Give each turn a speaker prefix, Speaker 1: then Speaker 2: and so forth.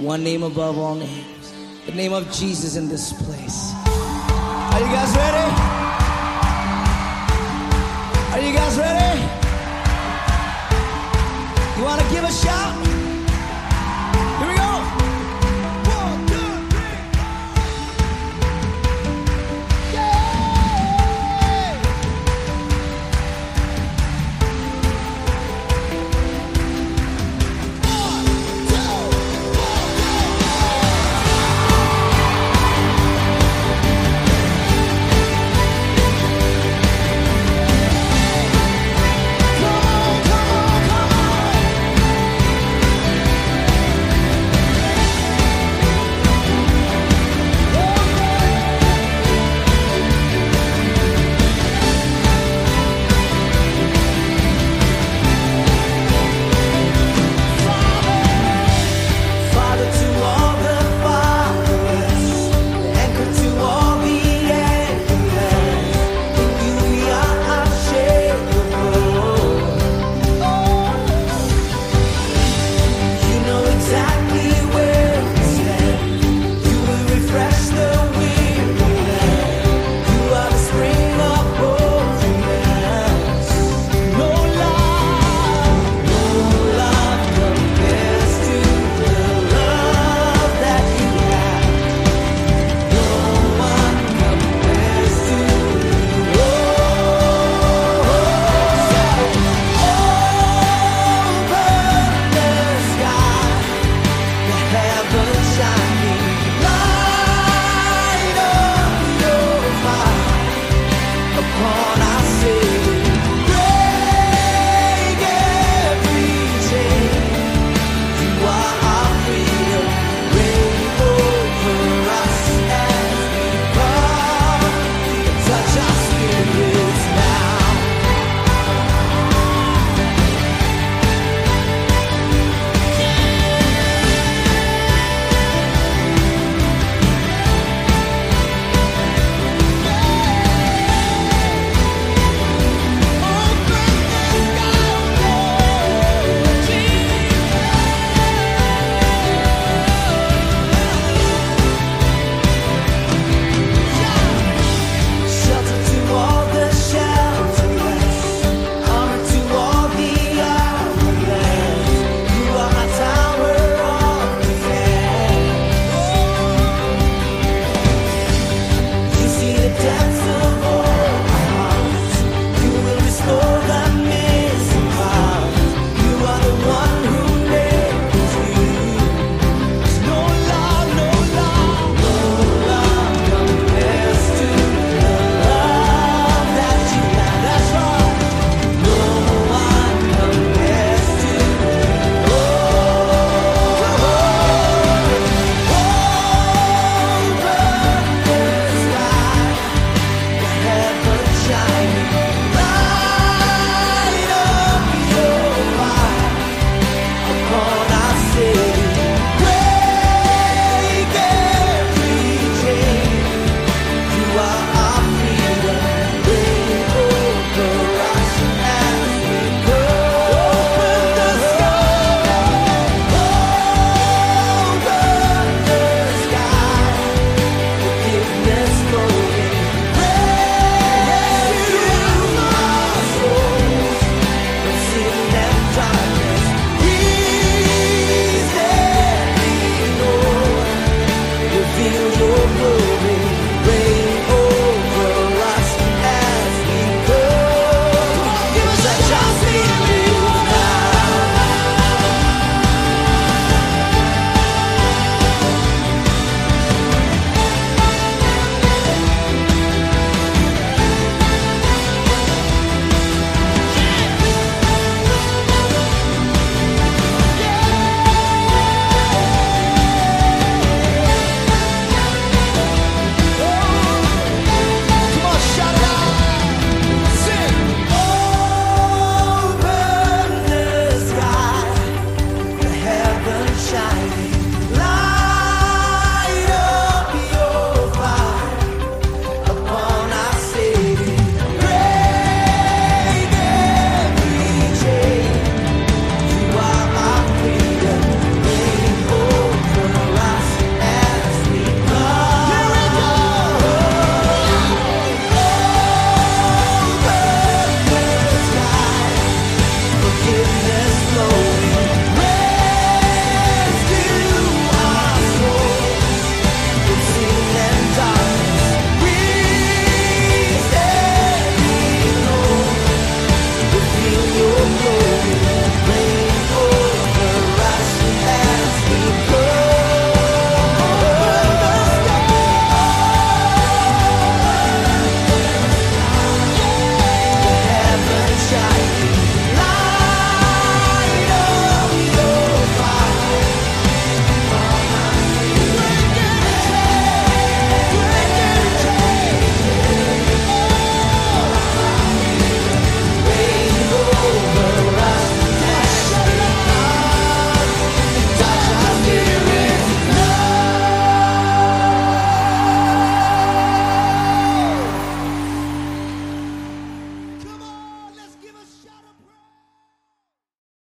Speaker 1: One name above all names. The name of Jesus in this place. Are you guys ready? Are you guys ready? You want to give a shout?